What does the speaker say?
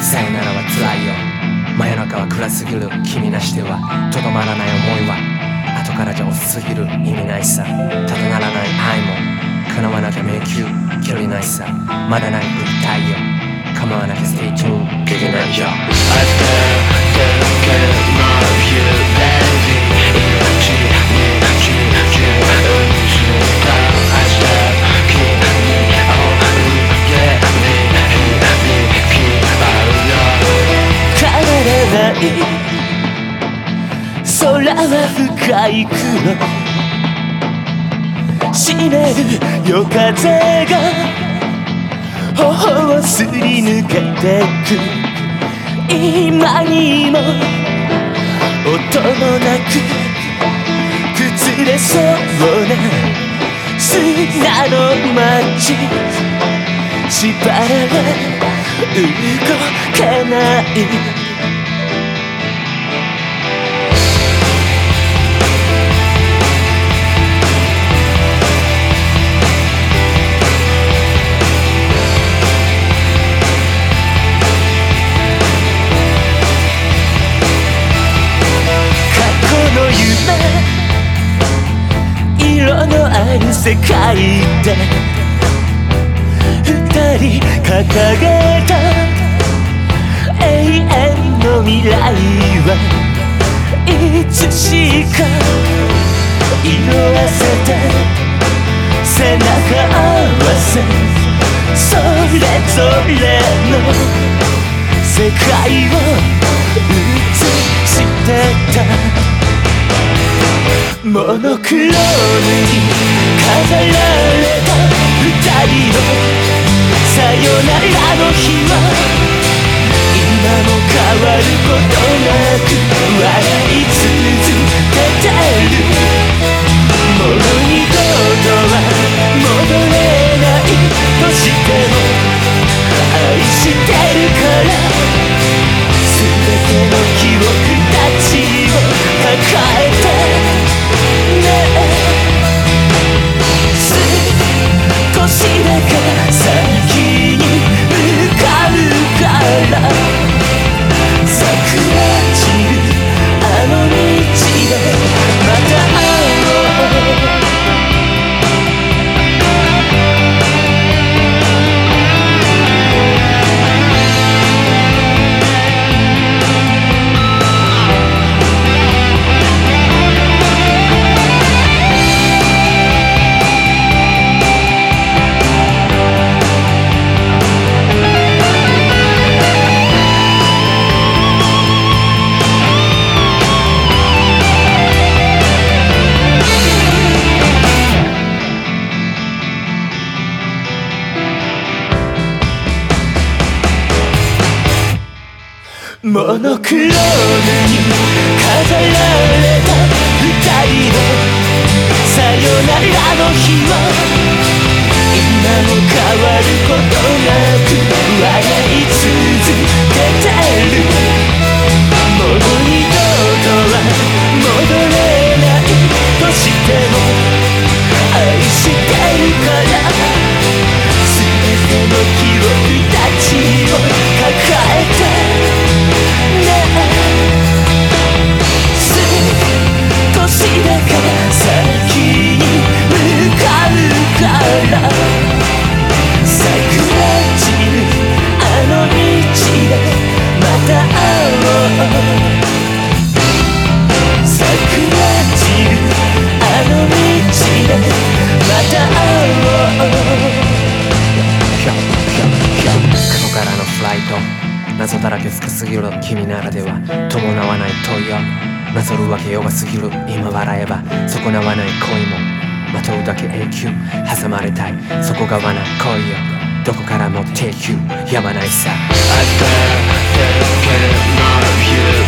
さよならは辛いよ。真夜中は暗すぎる。君なしではとどまらない思いは。後からじゃ遅すぎる。意味ないさ。ただならない愛も。叶わなきゃ迷宮。距離ないさ。まだ何か言いたいよ。構わなきゃ stay tuned 聞けないよ。は深い黒湿る夜風が頬をすり抜けてく。今にも音もなく崩れそうな砂の街しばらは動かない。世界で二人掲げた永遠の未来はいつしか色あせて背中合わせそれぞれの世界を映してたモノクロームにモノクロームに飾られた二人のさよならの日は今も変わること謎だらけ深すぎる君ならでは伴わない問いをなぞるわけ弱すぎる今笑えば損なわない恋もまとうだけ永久。挟まれたい。そこが罠。恋よ。どこからも定休やまないさ。I still can't